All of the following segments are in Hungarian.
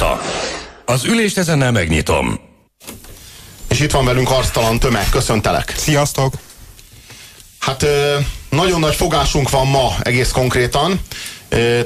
megjárta. Az ülést ezennel megnyitom. És itt van velünk arctalan tömeg. Köszöntelek. Sziasztok! Hát nagyon nagy fogásunk van ma egész konkrétan.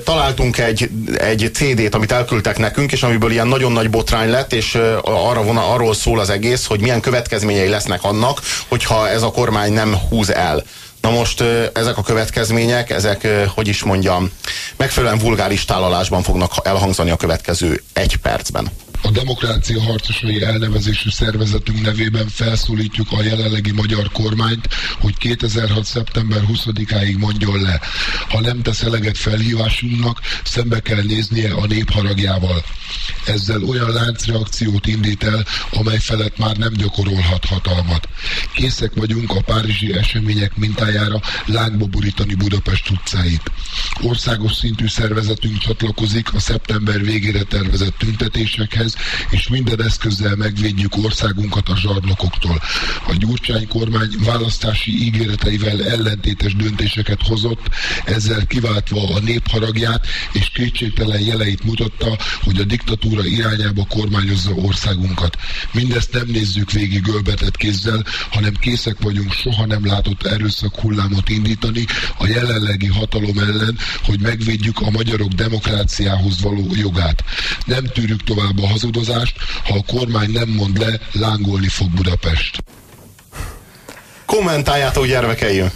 Találtunk egy, egy CD-t, amit elküldtek nekünk, és amiből ilyen nagyon nagy botrány lett, és arra von, arról szól az egész, hogy milyen következményei lesznek annak, hogyha ez a kormány nem húz el. Na most ezek a következmények, ezek, hogy is mondjam, megfelelően vulgáris tálalásban fognak elhangzani a következő egy percben. A Demokrácia Harcosai elnevezésű szervezetünk nevében felszólítjuk a jelenlegi magyar kormányt, hogy 2006. szeptember 20-áig mondjon le. Ha nem tesz eleget felhívásunknak, szembe kell néznie a népharagjával. Ezzel olyan láncreakciót indít el, amely felett már nem gyakorolhat hatalmat. Készek vagyunk a párizsi események mintájára lángba burítani Budapest utcáit. Országos szintű szervezetünk csatlakozik a szeptember végére tervezett tüntetésekhez, és minden eszközzel megvédjük országunkat a zsarnokoktól. A Gyurcsány kormány választási ígéreteivel ellentétes döntéseket hozott, ezzel kiváltva a népharagját, és kétségtelen jeleit mutatta, hogy a diktatúra irányába kormányozza országunkat. Mindezt nem nézzük végig ölbetett kézzel, hanem készek vagyunk soha nem látott erőszak hullámot indítani a jelenlegi hatalom ellen, hogy megvédjük a magyarok demokráciához való jogát. Nem tűrjük tovább a hazudozást, ha a kormány nem mond le, lángolni fog Budapest. Kommentáljátok gyermekeim!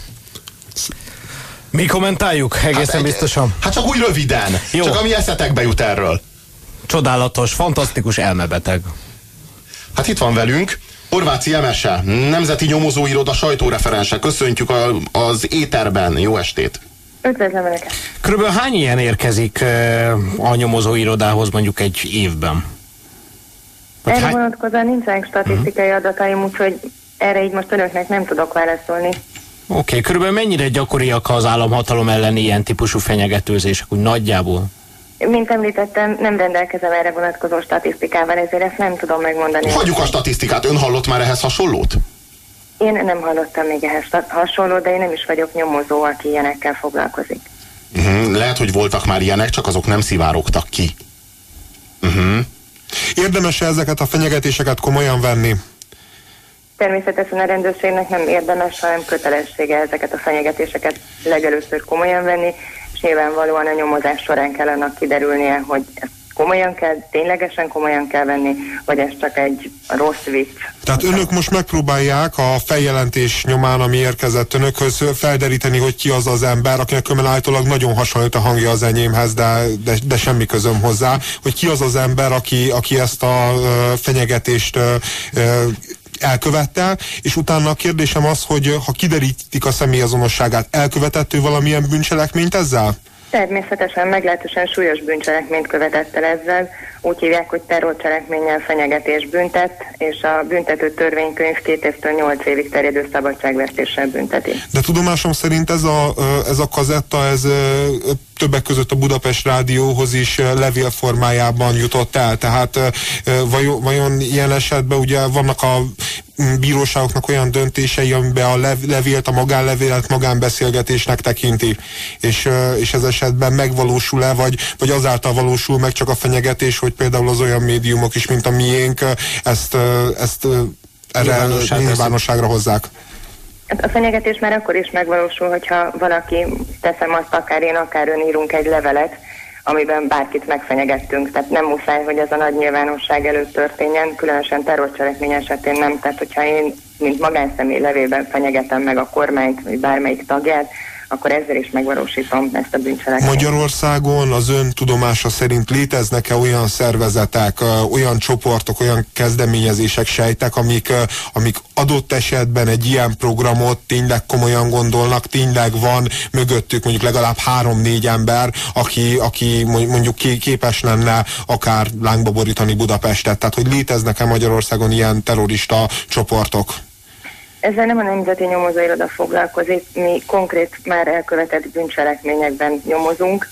Mi kommentáljuk? Egészen hát, biztosan. Hát csak úgy röviden. Jó. Csak ami eszetekbe jut erről. Csodálatos, fantasztikus elmebeteg. Hát itt van velünk Horváci Emese, Nemzeti Nyomozóiroda sajtóreferense. Köszöntjük a, az éterben. Jó estét! Üdvözlöm Önöket! Körülbelül hány ilyen érkezik a nyomozóirodához mondjuk egy évben? Erre hány... vonatkozóan nincsenek statisztikai uh-huh. adataim, úgyhogy erre így most önöknek nem tudok válaszolni. Oké, okay, körülbelül mennyire gyakoriak az államhatalom elleni ilyen típusú fenyegetőzések, úgy nagyjából? Mint említettem, nem rendelkezem erre vonatkozó statisztikával, ezért ezt nem tudom megmondani. Hagyjuk a statisztikát, ön hallott már ehhez hasonlót? Én nem hallottam még ehhez hasonló, de én nem is vagyok nyomozó, aki ilyenekkel foglalkozik. Uh-huh. Lehet, hogy voltak már ilyenek, csak azok nem szivárogtak ki. Uh-huh. Érdemes -e ezeket a fenyegetéseket komolyan venni? Természetesen a rendőrségnek nem érdemes, hanem kötelessége ezeket a fenyegetéseket legelőször komolyan venni, és nyilvánvalóan a nyomozás során kell annak kiderülnie, hogy ezt komolyan kell, ténylegesen komolyan kell venni, vagy ez csak egy rossz vicc. Tehát önök most megpróbálják a feljelentés nyomán, ami érkezett önökhöz felderíteni, hogy ki az az ember, akinek állítólag nagyon hasonlít a hangja az enyémhez, de, de, de semmi közöm hozzá, hogy ki az az ember, aki, aki ezt a fenyegetést elkövette, és utána a kérdésem az, hogy ha kiderítik a személyazonosságát, elkövetettő valamilyen bűncselekményt ezzel? Természetesen meglehetősen súlyos bűncselekményt követett el ezzel, úgy hívják, hogy terrorcselekménnyel fenyegetés büntet, és a büntető törvénykönyv két évtől nyolc évig terjedő szabadságvesztéssel bünteti. De tudomásom szerint ez a, ez a kazetta, ez többek között a Budapest Rádióhoz is levél formájában jutott el, tehát vajon, vajon ilyen esetben ugye vannak a bíróságoknak olyan döntései, amiben a levélt, a magánlevélet magánbeszélgetésnek tekinti, és, és ez esetben megvalósul-e, vagy, vagy azáltal valósul meg csak a fenyegetés, hogy például az olyan médiumok is, mint a miénk, ezt, ezt erre nyilvánosságra hozzák. Hát a fenyegetés már akkor is megvalósul, hogyha valaki, teszem azt, akár én, akár ön írunk egy levelet, amiben bárkit megfenyegettünk. Tehát nem muszáj, hogy ez a nagy nyilvánosság előtt történjen, különösen terrorcselekmény esetén nem. Tehát hogyha én, mint magánszemély levélben fenyegetem meg a kormányt, vagy bármelyik tagját, akkor ezzel is megvalósítom ezt a bűncselekményt. Magyarországon az ön tudomása szerint léteznek-e olyan szervezetek, olyan csoportok, olyan kezdeményezések, sejtek, amik, amik adott esetben egy ilyen programot tényleg komolyan gondolnak, tényleg van mögöttük mondjuk legalább három-négy ember, aki, aki mondjuk képes lenne akár lángba borítani Budapestet. Tehát, hogy léteznek-e Magyarországon ilyen terrorista csoportok? Ezzel nem a Nemzeti Nyomozóiroda foglalkozik, mi konkrét már elkövetett bűncselekményekben nyomozunk.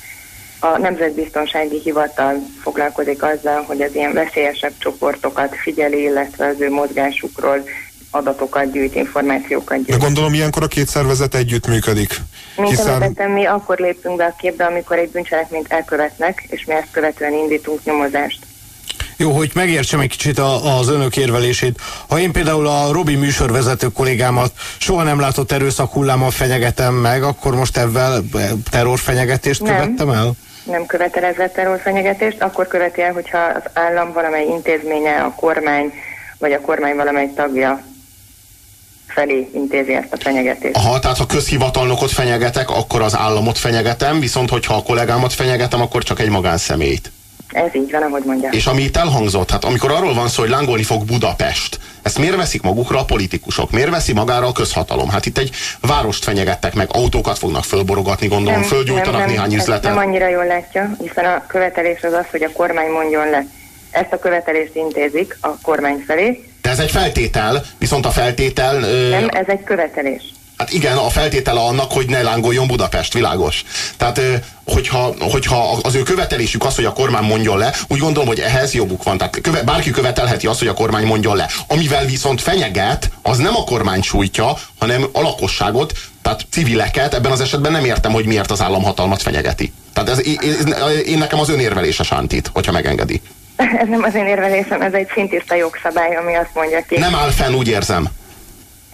A Nemzetbiztonsági Hivatal foglalkozik azzal, hogy az ilyen veszélyesebb csoportokat figyeli, illetve az ő mozgásukról adatokat gyűjt, információkat gyűjt. De gondolom ilyenkor a két szervezet együttműködik. Mint hiszen... említettem, mi akkor lépünk be a képbe, amikor egy bűncselekményt elkövetnek, és mi ezt követően indítunk nyomozást. Jó, hogy megértsem egy kicsit a, az önök érvelését. Ha én például a Robi műsorvezető kollégámat soha nem látott erőszak hullámmal fenyegetem meg, akkor most ebben terrorfenyegetést nem. követtem el? Nem követel ezzel terrorfenyegetést, akkor követi el, hogyha az állam valamely intézménye, a kormány, vagy a kormány valamely tagja felé intézi ezt a fenyegetést. Aha, tehát ha közhivatalnokot fenyegetek, akkor az államot fenyegetem, viszont hogyha a kollégámat fenyegetem, akkor csak egy magánszemélyt. Ez így van, ahogy mondja. És ami itt elhangzott, hát amikor arról van szó, hogy lángolni fog Budapest, ezt miért veszik magukra a politikusok? Miért veszi magára a közhatalom? Hát itt egy várost fenyegettek meg, autókat fognak fölborogatni, gondolom, nem, fölgyújtanak nem, nem, néhány üzletet. Nem annyira jól látja, hiszen a követelés az az, hogy a kormány mondjon le. Ezt a követelést intézik a kormány felé. De ez egy feltétel, viszont a feltétel... Nem, ez egy követelés. Hát igen, a feltétele annak, hogy ne lángoljon Budapest, világos. Tehát, hogyha, hogyha az ő követelésük az, hogy a kormány mondjon le, úgy gondolom, hogy ehhez jobbuk van. Tehát köve, bárki követelheti azt, hogy a kormány mondjon le. Amivel viszont fenyeget, az nem a kormány sújtja, hanem a lakosságot, tehát civileket, ebben az esetben nem értem, hogy miért az államhatalmat fenyegeti. Tehát ez, én, én nekem az önérvelése sántít, hogyha megengedi. Ez nem az én érvelésem, ez egy szintiszta jogszabály, ami azt mondja ki. Nem áll fenn, úgy érzem.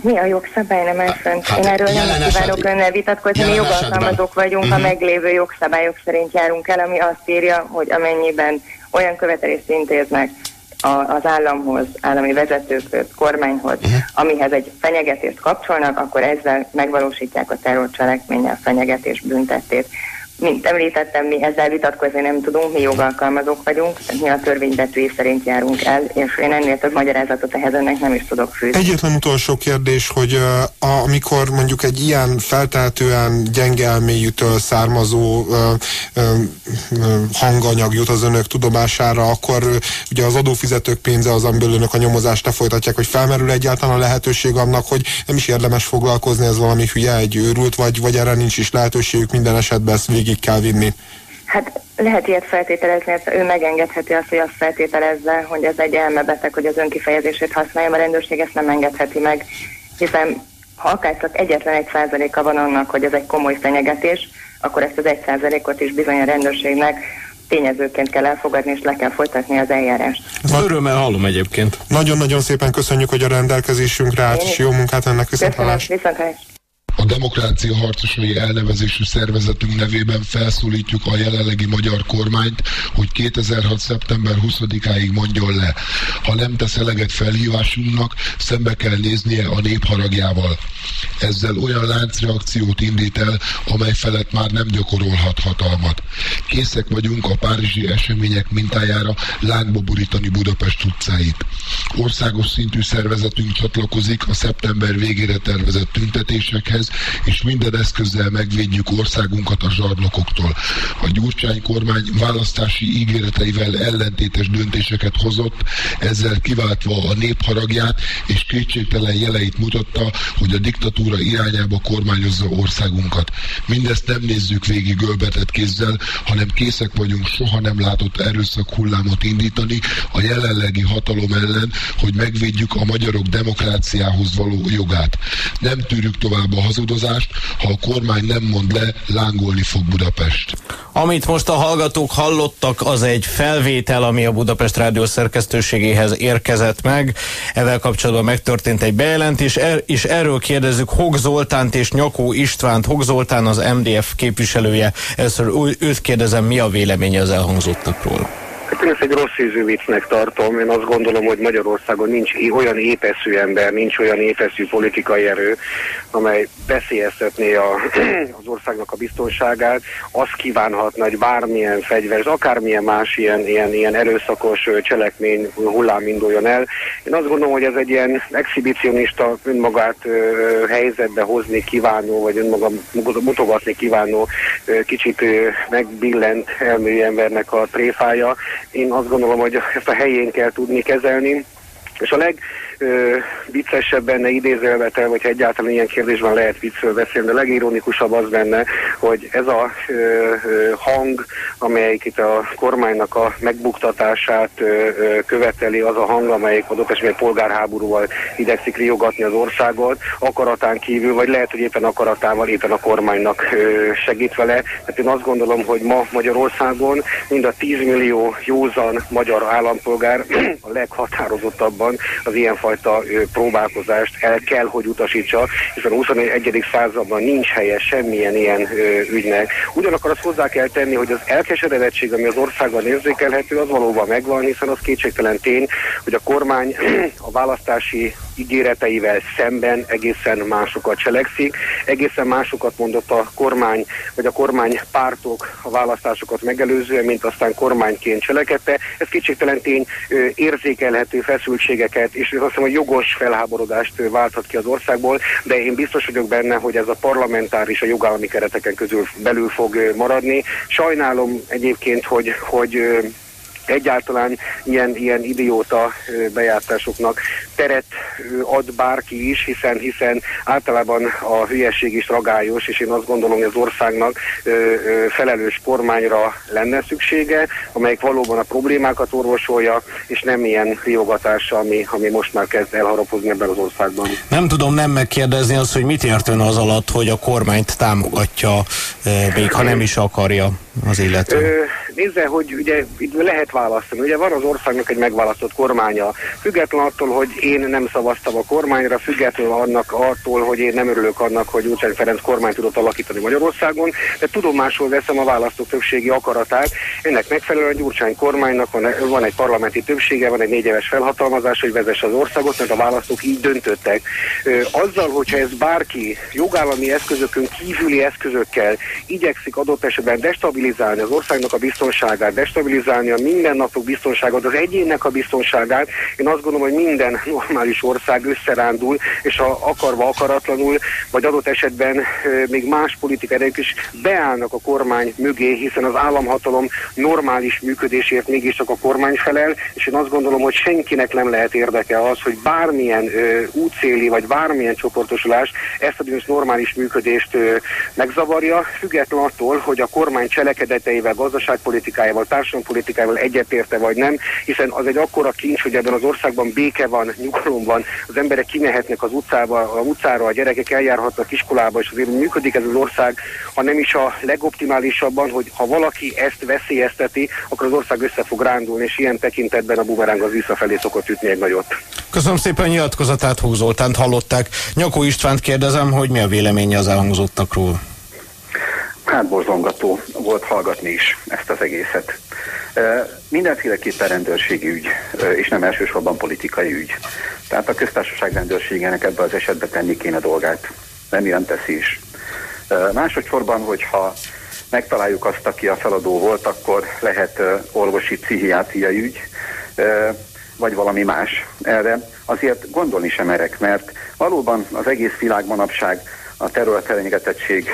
Mi a jogszabály, nem fenn? Hát, Én erről nem kívánok önnel vitatkozni, mi jogalkalmazók vagyunk, uh-huh. a mhm. meglévő jogszabályok szerint járunk el, ami azt írja, hogy amennyiben olyan követelést intéznek a, az államhoz, állami vezetőkhöz, kormányhoz, uh-huh. amihez egy fenyegetést kapcsolnak, akkor ezzel megvalósítják a terrorcselekménnyel fenyegetés büntetét mint említettem, mi ezzel vitatkozni nem tudunk, mi jogalkalmazók vagyunk, mi a törvénybetűi szerint járunk el, és én ennél több magyarázatot ehhez önnek nem is tudok fűzni. Egyetlen utolsó kérdés, hogy uh, amikor mondjuk egy ilyen feltehetően gyenge elmélyűtől származó uh, uh, hanganyag jut az önök tudomására, akkor uh, ugye az adófizetők pénze az, amiből önök a nyomozást lefolytatják, hogy felmerül egyáltalán a lehetőség annak, hogy nem is érdemes foglalkozni, ez valami hülye, egy őrült, vagy, vagy erre nincs is lehetőségük minden esetben ezt végig kell vinni? Hát lehet ilyet feltételezni, ő megengedheti azt, hogy azt feltételezze, hogy ez egy elmebeteg, hogy az önkifejezését használja, a rendőrség ezt nem engedheti meg, hiszen ha akár csak egyetlen egy százaléka van annak, hogy ez egy komoly fenyegetés, akkor ezt az egy százalékot is bizony a rendőrségnek tényezőként kell elfogadni, és le kell folytatni az eljárást. Ezt örömmel hallom egyébként. Nagyon-nagyon szépen köszönjük, hogy a rendelkezésünkre állt, és jó munkát ennek viszont Köszönöm, viszont a demokrácia harcosai elnevezésű szervezetünk nevében felszólítjuk a jelenlegi magyar kormányt, hogy 2006. szeptember 20-áig mondjon le. Ha nem tesz eleget felhívásunknak, szembe kell néznie a népharagjával. Ezzel olyan láncreakciót indít el, amely felett már nem gyakorolhat hatalmat. Készek vagyunk a párizsi események mintájára lángba burítani Budapest utcáit. Országos szintű szervezetünk csatlakozik a szeptember végére tervezett tüntetésekhez, és minden eszközzel megvédjük országunkat a zsarnokoktól. A Gyurcsány kormány választási ígéreteivel ellentétes döntéseket hozott, ezzel kiváltva a népharagját, és kétségtelen jeleit mutatta, hogy a diktatúra irányába kormányozza országunkat. Mindezt nem nézzük végig ölbetett kézzel, hanem készek vagyunk soha nem látott erőszak hullámot indítani a jelenlegi hatalom ellen, hogy megvédjük a magyarok demokráciához való jogát. Nem tűrjük tovább a hazudozást, ha a kormány nem mond le, lángolni fog Budapest. Amit most a hallgatók hallottak, az egy felvétel, ami a Budapest Rádió szerkesztőségéhez érkezett meg. Ezzel kapcsolatban megtörtént egy bejelentés, er, és erről kérdezzük Hog Zoltánt és Nyakó Istvánt. Hog Zoltán az MDF képviselője. Először őt kérdezem, mi a véleménye az elhangzottakról? Hát én ezt egy rossz ízű viccnek tartom. Én azt gondolom, hogy Magyarországon nincs olyan épeszű ember, nincs olyan épeszű politikai erő, amely veszélyeztetné a, az országnak a biztonságát. Azt kívánhatna, hogy bármilyen fegyveres, akármilyen más ilyen, ilyen, ilyen erőszakos cselekmény hullám induljon el. Én azt gondolom, hogy ez egy ilyen exhibicionista önmagát ö, helyzetbe hozni kívánó, vagy önmaga mutogatni kívánó ö, kicsit ö, megbillent elmű embernek a tréfája. Én azt gondolom, hogy ezt a helyén kell tudni kezelni, és a leg ö, viccesebb benne idézővetel, vagy egyáltalán ilyen kérdésben lehet viccről beszélni, de legironikusabb az benne, hogy ez a ö, ö, hang, amelyik itt a kormánynak a megbuktatását ö, ö, követeli, az a hang, amelyik adott esetben polgárháborúval idegszik riogatni az országot, akaratán kívül, vagy lehet, hogy éppen akaratával éppen a kormánynak ö, segít vele. Tehát én azt gondolom, hogy ma Magyarországon mind a 10 millió józan magyar állampolgár a leghatározottabban az ilyenfajta fajta próbálkozást el kell, hogy utasítsa, hiszen a 21. században nincs helye semmilyen ilyen ügynek. Ugyanakkor azt hozzá kell tenni, hogy az elkeseredettség, ami az országban érzékelhető, az valóban megvan, hiszen az kétségtelen tény, hogy a kormány a választási ígéreteivel szemben egészen másokat cselekszik, egészen másokat mondott a kormány, vagy a kormány pártok a választásokat megelőzően, mint aztán kormányként cselekedte. Ez kétségtelen tény érzékelhető feszültségeket, és azt hiszem, hogy jogos felháborodást válthat ki az országból, de én biztos vagyok benne, hogy ez a parlamentáris, a jogállami kereteken közül belül fog maradni. Sajnálom egyébként, hogy, hogy egyáltalán ilyen, ilyen idióta bejátszásoknak teret ad bárki is, hiszen, hiszen általában a hülyeség is ragályos, és én azt gondolom, hogy az országnak felelős kormányra lenne szüksége, amelyik valóban a problémákat orvosolja, és nem ilyen riogatása, ami, ami most már kezd elharapozni ebben az országban. Nem tudom nem megkérdezni azt, hogy mit ért az alatt, hogy a kormányt támogatja, még ha nem is akarja az illető. Nézze, hogy ugye itt lehet választani. Ugye van az országnak egy megválasztott kormánya. Független attól, hogy én nem szavaztam a kormányra, független annak attól, hogy én nem örülök annak, hogy Gyurcsány Ferenc kormány tudott alakítani Magyarországon, de tudomásul veszem a választók többségi akaratát. Ennek megfelelően Gyurcsány kormánynak van, van egy parlamenti többsége, van egy négy éves felhatalmazás, hogy vezesse az országot, mert a választók így döntöttek. Azzal, hogyha ez bárki jogállami eszközökön kívüli eszközökkel igyekszik adott esetben destabilizálni az országnak a biztonságát, destabilizálni a mindennapok biztonságát, az egyénnek a biztonságát, én azt gondolom, hogy minden normális ország összerándul, és ha akarva akaratlanul, vagy adott esetben még más politikai erők is beállnak a kormány mögé, hiszen az államhatalom normális működésért mégiscsak a kormány felel, és én azt gondolom, hogy senkinek nem lehet érdeke az, hogy bármilyen ö, útszéli, vagy bármilyen csoportosulás ezt a normális működést ö, megzavarja, független attól, hogy a kormány cselekedeteivel, gazdaságpolitikájával, társadalompolitikájával egyetérte vagy nem, hiszen az egy akkora kincs, hogy ebben az országban béke van, nyugalom van, az emberek kimehetnek az utcába, a utcára, a gyerekek eljárhatnak iskolába, és azért működik ez az ország, ha nem is a legoptimálisabban, hogy ha valaki ezt veszélyezteti, akkor az ország össze fog rándulni, és ilyen tekintetben a bumeráng az visszafelé szokott ütni egy nagyot. Köszönöm szépen nyilatkozatát, Húz Zoltánt hallották. Nyakó Istvánt kérdezem, hogy mi a véleménye az elhangzottakról. Hát borzongató volt hallgatni is ezt az egészet. Mindenféleképpen rendőrségi ügy, és nem elsősorban politikai ügy. Tehát a köztársaság rendőrségének ebbe az esetben tenni kéne dolgát. Nem ilyen teszi is. Másodszorban, hogyha megtaláljuk azt, aki a feladó volt, akkor lehet orvosi pszichiátriai ügy, vagy valami más. Erre azért gondolni sem merek, mert valóban az egész világ manapság a területfenyegetettség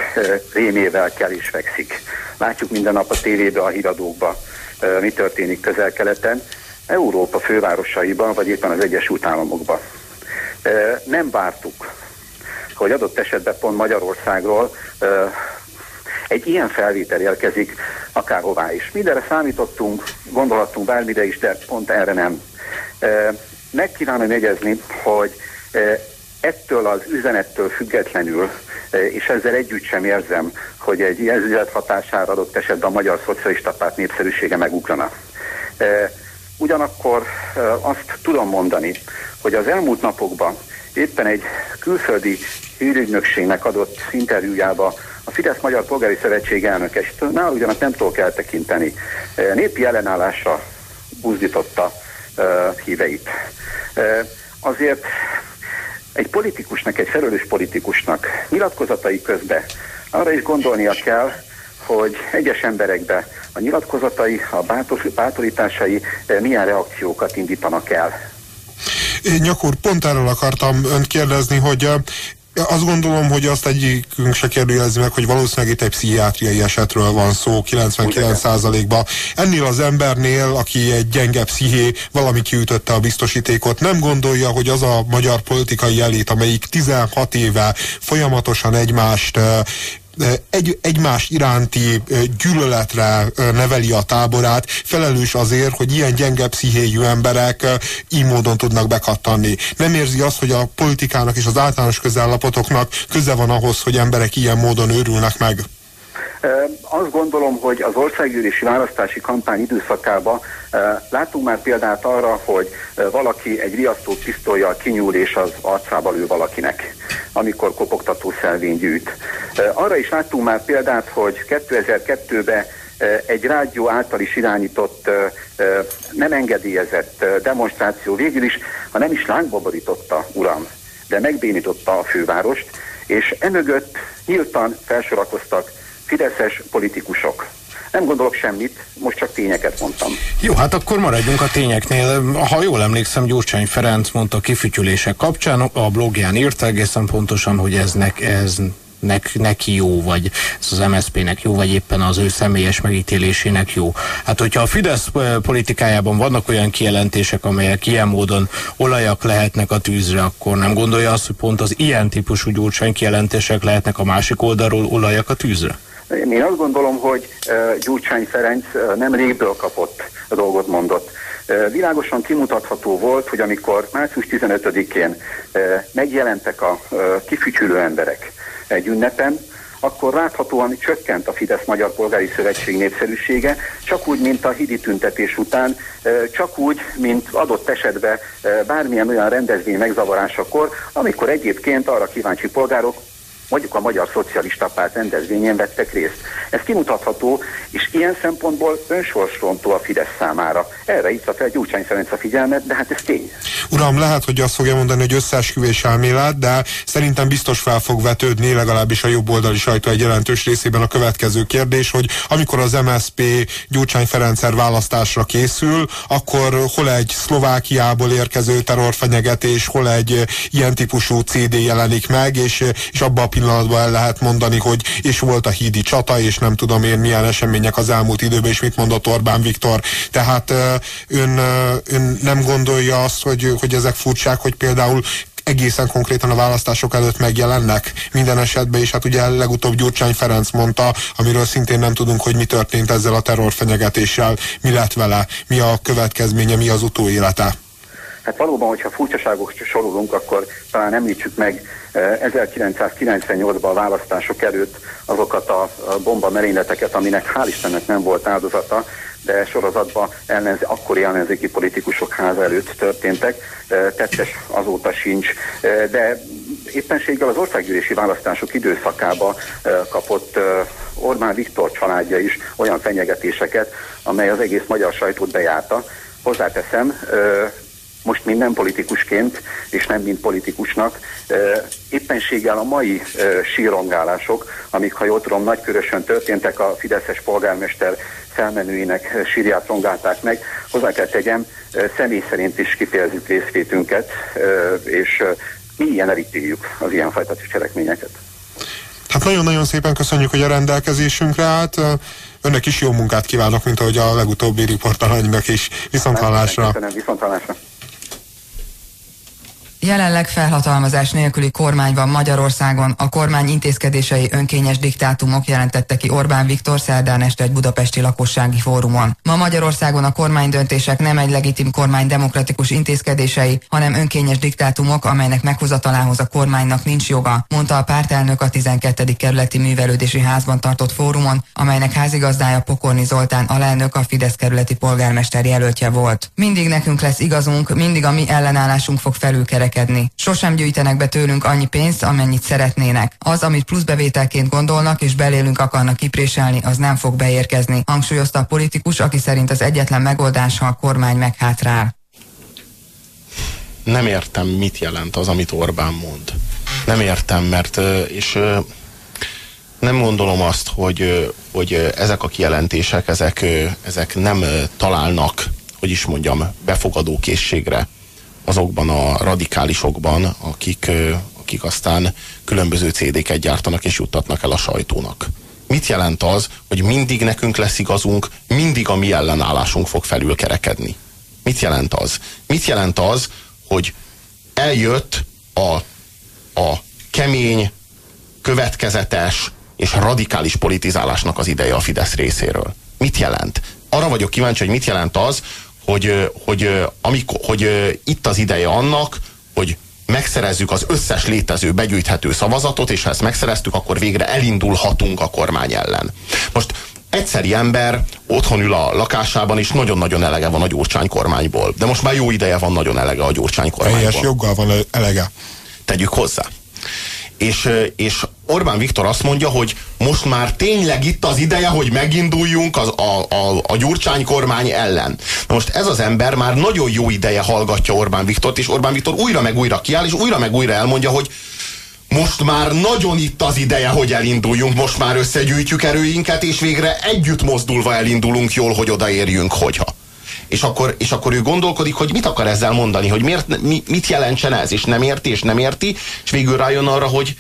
rémével kell is fekszik. Látjuk minden nap a tévébe, a híradókba, mi történik közel-keleten, Európa fővárosaiban, vagy éppen az Egyesült Államokban. Nem vártuk, hogy adott esetben pont Magyarországról egy ilyen felvétel érkezik akárhová is. Mindenre számítottunk, gondolhattunk bármire is, de pont erre nem. Meg kívánom jegyezni, hogy ettől az üzenettől függetlenül, és ezzel együtt sem érzem, hogy egy ilyen üzenet hatására adott esetben a Magyar Szocialista Párt népszerűsége megugrana. Ugyanakkor azt tudom mondani, hogy az elmúlt napokban éppen egy külföldi hírügynökségnek adott interjújába a Fidesz Magyar Polgári Szövetség elnöke, és nála ugyanak nem tudok eltekinteni, népi ellenállásra buzdította híveit. Azért egy politikusnak, egy felelős politikusnak nyilatkozatai közben arra is gondolnia kell, hogy egyes emberekbe a nyilatkozatai, a bátor, bátorításai milyen reakciókat indítanak el. Nyakúr, pont erről akartam önt kérdezni, hogy azt gondolom, hogy azt egyikünk se kérdőjelezi meg, hogy valószínűleg itt egy pszichiátriai esetről van szó 99%-ban. Ennél az embernél, aki egy gyenge psziché, valami kiütötte a biztosítékot, nem gondolja, hogy az a magyar politikai elit, amelyik 16 éve folyamatosan egymást egy, egymás iránti gyűlöletre neveli a táborát, felelős azért, hogy ilyen gyenge pszichéjű emberek így módon tudnak bekattanni. Nem érzi azt, hogy a politikának és az általános közállapotoknak köze van ahhoz, hogy emberek ilyen módon őrülnek meg? Azt gondolom, hogy az országgyűlési választási kampány időszakában látunk már példát arra, hogy valaki egy riasztó pisztolyjal kinyúl és az arcába lő valakinek, amikor kopogtató szelvény gyűjt. Arra is láttunk már példát, hogy 2002-ben egy rádió által is irányított, nem engedélyezett demonstráció végül is, ha nem is lángba borította, uram, de megbénította a fővárost, és emögött nyíltan felsorakoztak fideszes politikusok. Nem gondolok semmit, most csak tényeket mondtam. Jó, hát akkor maradjunk a tényeknél. Ha jól emlékszem, Gyurcsány Ferenc mondta kifütyülések kapcsán, a blogján írta egészen pontosan, hogy ez, nek, ez nek, neki jó, vagy ez az MSZP-nek jó, vagy éppen az ő személyes megítélésének jó. Hát, hogyha a Fidesz politikájában vannak olyan kijelentések, amelyek ilyen módon olajak lehetnek a tűzre, akkor nem gondolja azt, hogy pont az ilyen típusú gyurcsány kijelentések lehetnek a másik oldalról olajak a tűzre? Én azt gondolom, hogy Gyurcsány Ferenc nem régből kapott a dolgot mondott. Világosan kimutatható volt, hogy amikor március 15-én megjelentek a kifütyülő emberek egy ünnepen, akkor láthatóan csökkent a Fidesz Magyar Polgári Szövetség népszerűsége, csak úgy, mint a hidi tüntetés után, csak úgy, mint adott esetben bármilyen olyan rendezvény megzavarásakor, amikor egyébként arra kíváncsi polgárok mondjuk a Magyar Szocialista Párt rendezvényen vettek részt. Ez kimutatható, és ilyen szempontból önsorsrontó a Fidesz számára. Erre itt a fel Gyurcsány Ferenc a figyelmet, de hát ez tény. Uram, lehet, hogy azt fogja mondani, hogy összeesküvés elmélet, de szerintem biztos fel fog vetődni, legalábbis a jobb oldali sajtó egy jelentős részében a következő kérdés, hogy amikor az MSP Gyurcsány Ferencer választásra készül, akkor hol egy Szlovákiából érkező terrorfenyegetés, hol egy ilyen típusú CD jelenik meg, és, és abban a pillanatban el lehet mondani, hogy és volt a hídi csata, és nem tudom én milyen események az elmúlt időben, és mit mondott Orbán Viktor. Tehát ön, ön nem gondolja azt, hogy, hogy ezek furcsák, hogy például egészen konkrétan a választások előtt megjelennek minden esetben, és hát ugye legutóbb Gyurcsány Ferenc mondta, amiről szintén nem tudunk, hogy mi történt ezzel a terrorfenyegetéssel, mi lett vele, mi a következménye, mi az utóélete. Hát valóban, hogyha furcsaságok sorolunk, akkor talán említsük meg 1998-ban a választások előtt azokat a bomba merényleteket, aminek hál' Istennek nem volt áldozata, de sorozatban ellenz, akkori ellenzéki politikusok háza előtt történtek, tettes azóta sincs, de éppenséggel az országgyűlési választások időszakába kapott Orbán Viktor családja is olyan fenyegetéseket, amely az egész magyar sajtót bejárta. Hozzáteszem, most minden politikusként, és nem mint politikusnak, éppenséggel a mai sírongálások, amik, ha jól tudom, nagykörösen történtek, a Fideszes polgármester felmenőinek sírját rongálták meg. Hozzá kell tegyem, személy szerint is kifejezzük részvétünket, és mi ilyen elítéljük az ilyenfajta cselekményeket. Hát nagyon-nagyon szépen köszönjük, hogy a rendelkezésünkre állt. Önnek is jó munkát kívánok, mint ahogy a legutóbbi riportalanynak is. Viszontlátásra. Köszönöm, viszontlátásra. Jelenleg felhatalmazás nélküli kormány van Magyarországon, a kormány intézkedései önkényes diktátumok jelentette ki Orbán Viktor szerdán este egy budapesti lakossági fórumon. Ma Magyarországon a kormány döntések nem egy legitim kormány demokratikus intézkedései, hanem önkényes diktátumok, amelynek meghozatalához a kormánynak nincs joga, mondta a pártelnök a 12. kerületi művelődési házban tartott fórumon, amelynek házigazdája Pokorni Zoltán alelnök a Fidesz kerületi polgármester jelöltje volt. Mindig nekünk lesz igazunk, mindig a mi ellenállásunk fog felülkerekedni növekedni. Sosem gyűjtenek be tőlünk annyi pénzt, amennyit szeretnének. Az, amit pluszbevételként gondolnak és belélünk akarnak kipréselni, az nem fog beérkezni, hangsúlyozta a politikus, aki szerint az egyetlen megoldás, ha a kormány meghátrál. Nem értem, mit jelent az, amit Orbán mond. Nem értem, mert és nem gondolom azt, hogy, hogy ezek a kijelentések, ezek, ezek nem találnak, hogy is mondjam, befogadó készségre azokban a radikálisokban, akik, akik aztán különböző CD-ket gyártanak és juttatnak el a sajtónak. Mit jelent az, hogy mindig nekünk lesz igazunk, mindig a mi ellenállásunk fog felülkerekedni? Mit jelent az? Mit jelent az, hogy eljött a, a kemény, következetes és radikális politizálásnak az ideje a Fidesz részéről? Mit jelent? Arra vagyok kíváncsi, hogy mit jelent az, hogy, hogy, amikor, hogy itt az ideje annak, hogy megszerezzük az összes létező begyűjthető szavazatot, és ha ezt megszereztük, akkor végre elindulhatunk a kormány ellen. Most egyszeri ember otthon ül a lakásában, és nagyon-nagyon elege van a Gyurcsány kormányból. De most már jó ideje van nagyon elege a Gyurcsány kormányból. Teljes joggal van elege. Tegyük hozzá. És, és Orbán Viktor azt mondja, hogy most már tényleg itt az ideje, hogy meginduljunk az, a, a, a Gyurcsány kormány ellen. Na most ez az ember már nagyon jó ideje hallgatja Orbán Viktort, és Orbán Viktor újra meg újra kiáll, és újra meg újra elmondja, hogy most már nagyon itt az ideje, hogy elinduljunk, most már összegyűjtjük erőinket, és végre együtt mozdulva elindulunk jól, hogy odaérjünk, hogyha. És akkor, és akkor ő gondolkodik, hogy mit akar ezzel mondani, hogy miért, mi, mit jelentsen ez, és nem érti, és nem érti, és végül rájön arra, hogy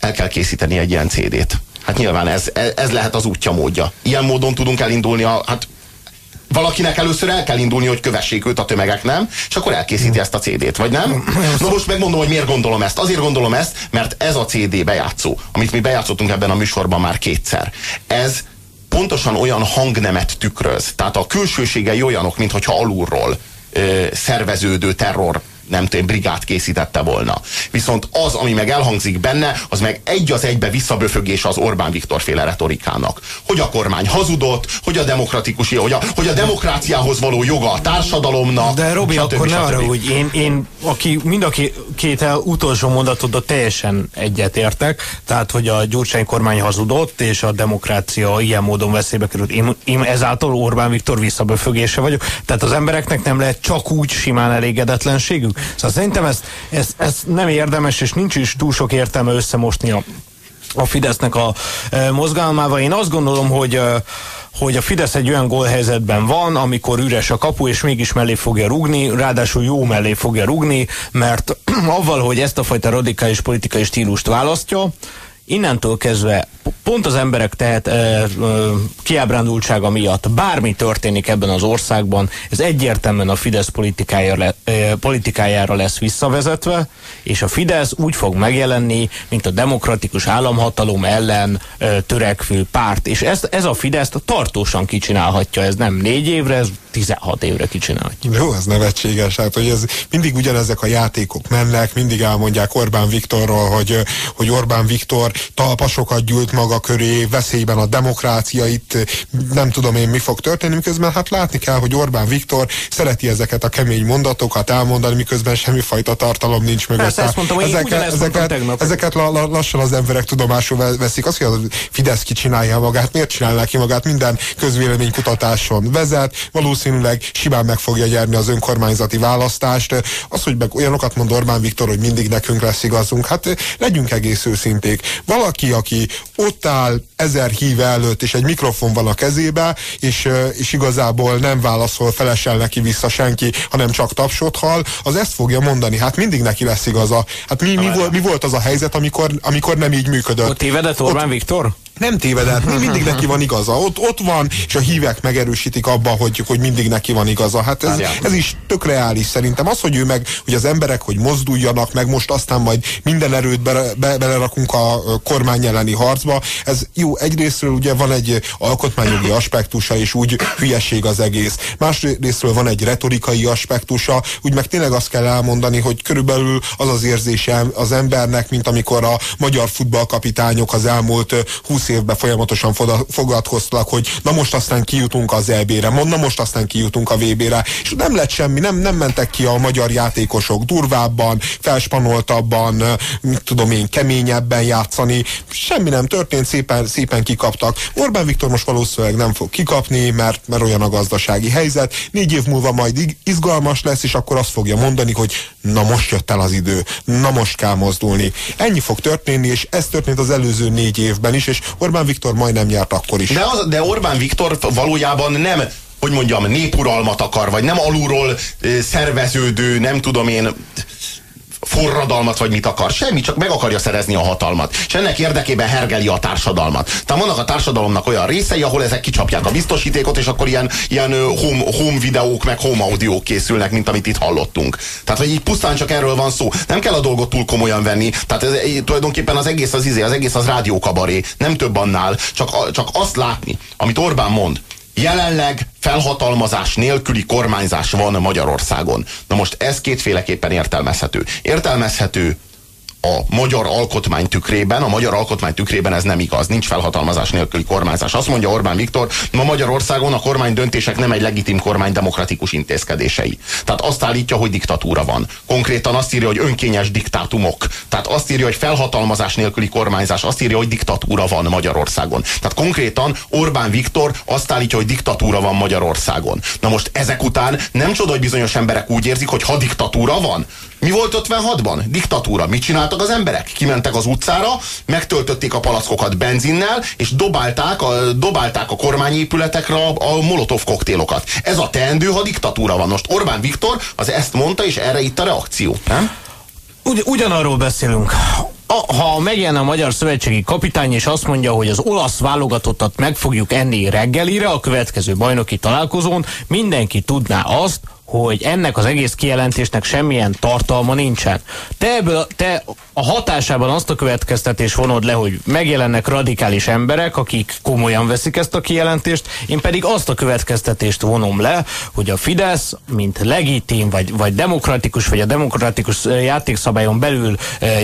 el kell készíteni egy ilyen CD-t. Hát nyilván ez, ez lehet az útja módja. Ilyen módon tudunk elindulni a, hát valakinek először el kell indulni, hogy kövessék őt a tömegek, nem? És akkor elkészíti ezt a CD-t, vagy nem? Na most megmondom, hogy miért gondolom ezt. Azért gondolom ezt, mert ez a CD bejátszó, amit mi bejátszottunk ebben a műsorban már kétszer. Ez pontosan olyan hangnemet tükröz. Tehát a külsőségei olyanok, mintha alulról ö, szerveződő terror nem tudom, brigát készítette volna. Viszont az, ami meg elhangzik benne, az meg egy az egybe visszaböfögés az Orbán Viktor féle retorikának. Hogy a kormány hazudott, hogy a demokratikus, hogy a, hogy a demokráciához való joga a társadalomnak. De Robi, stb. akkor ne arra, hogy én, én aki, mind a két el utolsó mondatodat teljesen egyetértek, tehát, hogy a Gyurcsány kormány hazudott, és a demokrácia ilyen módon veszélybe került. Én, én ezáltal Orbán Viktor visszaböfögése vagyok. Tehát az embereknek nem lehet csak úgy simán elégedetlenségük. Szóval szerintem ez, ez, ez nem érdemes, és nincs is túl sok értelme összemosni a, a Fidesznek a e, mozgalmával. Én azt gondolom, hogy e, hogy a Fidesz egy olyan gólhelyzetben van, amikor üres a kapu, és mégis mellé fogja rugni, ráadásul jó mellé fogja rugni, mert avval, hogy ezt a fajta radikális politikai stílust választja, innentől kezdve pont az emberek tehet e, kiábrándultsága miatt bármi történik ebben az országban, ez egyértelműen a Fidesz politikájára, e, politikájára lesz visszavezetve, és a Fidesz úgy fog megjelenni, mint a demokratikus államhatalom ellen e, törekvő párt, és ez, ez a Fidesz tartósan kicsinálhatja, ez nem négy évre, ez 16 évre kicsinálhatja. Jó, ez nevetséges, hát hogy ez mindig ugyanezek a játékok mennek, mindig elmondják Orbán Viktorról, hogy, hogy Orbán Viktor talpasokat gyűlt maga köré, veszélyben a demokrácia, itt nem tudom én mi fog történni, miközben hát látni kell, hogy Orbán Viktor szereti ezeket a kemény mondatokat elmondani, miközben semmifajta tartalom nincs mögött. Persze, ezt mondtam, ezeket, ezeket, ezeket la, la, lassan az emberek tudomásul veszik. Azt, hogy a Fidesz kicsinálja magát, miért csinálná ki magát minden közvéleménykutatáson vezet, valószínűleg simán meg fogja nyerni az önkormányzati választást. Az, hogy meg olyanokat mond Orbán Viktor, hogy mindig nekünk lesz igazunk, hát legyünk egész őszinték. Valaki, aki ott áll ezer híve előtt, és egy mikrofon van a kezébe, és, és igazából nem válaszol, felesel neki vissza senki, hanem csak tapsot hall, az ezt fogja mondani. Hát mindig neki lesz igaza. Hát mi, mi, volt, mi volt az a helyzet, amikor, amikor nem így működött? Ott tévedett Orbán ott, Viktor? Nem tévedett, mindig neki van igaza. Ott, ott van, és a hívek megerősítik abba, hogy, hogy mindig neki van igaza. Hát ez, ez is tök reális szerintem. Az, hogy ő meg, hogy az emberek, hogy mozduljanak meg, most aztán majd minden erőt be, be, belerakunk a kormány elleni harcba. Ez jó, egyrésztről ugye van egy alkotmányjogi aspektusa, és úgy hülyeség az egész. Másrésztről van egy retorikai aspektusa, úgy meg tényleg azt kell elmondani, hogy körülbelül az az érzése az embernek, mint amikor a magyar futballkapitányok az elmúlt 20 évben folyamatosan fogadkoztak, hogy na most aztán kijutunk az EB-re, na most aztán kijutunk a VB-re, és nem lett semmi, nem, nem mentek ki a magyar játékosok durvábban, felspanoltabban, mit tudom én, keményebben játszani, semmi nem történt, szépen, szépen kikaptak. Orbán Viktor most valószínűleg nem fog kikapni, mert, mert olyan a gazdasági helyzet, négy év múlva majd izgalmas lesz, és akkor azt fogja mondani, hogy na most jött el az idő, na most kell mozdulni. Ennyi fog történni, és ez történt az előző négy évben is, és Orbán Viktor majdnem nyert akkor is. De, az, de Orbán Viktor valójában nem hogy mondjam, népuralmat akar, vagy nem alulról szerveződő, nem tudom én, forradalmat, vagy mit akar. Semmi, csak meg akarja szerezni a hatalmat. És ennek érdekében hergeli a társadalmat. Tehát vannak a társadalomnak olyan részei, ahol ezek kicsapják a biztosítékot, és akkor ilyen, ilyen home, home videók, meg home audiók készülnek, mint amit itt hallottunk. Tehát, hogy így pusztán csak erről van szó. Nem kell a dolgot túl komolyan venni. Tehát ez, tulajdonképpen az egész az izé, az egész az rádiókabaré. Nem több annál. Csak, csak azt látni, amit Orbán mond, Jelenleg felhatalmazás nélküli kormányzás van Magyarországon. Na most ez kétféleképpen értelmezhető. Értelmezhető a magyar alkotmány tükrében, a magyar alkotmány tükrében ez nem igaz, nincs felhatalmazás nélküli kormányzás. Azt mondja Orbán Viktor, ma Magyarországon a kormány döntések nem egy legitim kormány demokratikus intézkedései. Tehát azt állítja, hogy diktatúra van. Konkrétan azt írja, hogy önkényes diktátumok. Tehát azt írja, hogy felhatalmazás nélküli kormányzás. Azt írja, hogy diktatúra van Magyarországon. Tehát konkrétan Orbán Viktor azt állítja, hogy diktatúra van Magyarországon. Na most ezek után nem csoda, hogy bizonyos emberek úgy érzik, hogy ha diktatúra van, mi volt 56-ban? Diktatúra. Mit csináltak az emberek? Kimentek az utcára, megtöltötték a palackokat benzinnel, és dobálták a, dobálták a kormányépületekre a, a molotov koktélokat. Ez a teendő, ha diktatúra van. Most Orbán Viktor az ezt mondta, és erre itt a reakció, nem? Ugy, ugyanarról beszélünk. A, ha megjelen a Magyar Szövetségi Kapitány, és azt mondja, hogy az olasz válogatottat meg fogjuk enni reggelire a következő bajnoki találkozón, mindenki tudná azt, hogy ennek az egész kijelentésnek semmilyen tartalma nincsen. Te, ebből, te a hatásában azt a következtetés vonod le, hogy megjelennek radikális emberek, akik komolyan veszik ezt a kijelentést, én pedig azt a következtetést vonom le, hogy a Fidesz, mint legitim, vagy, vagy demokratikus, vagy a demokratikus játékszabályon belül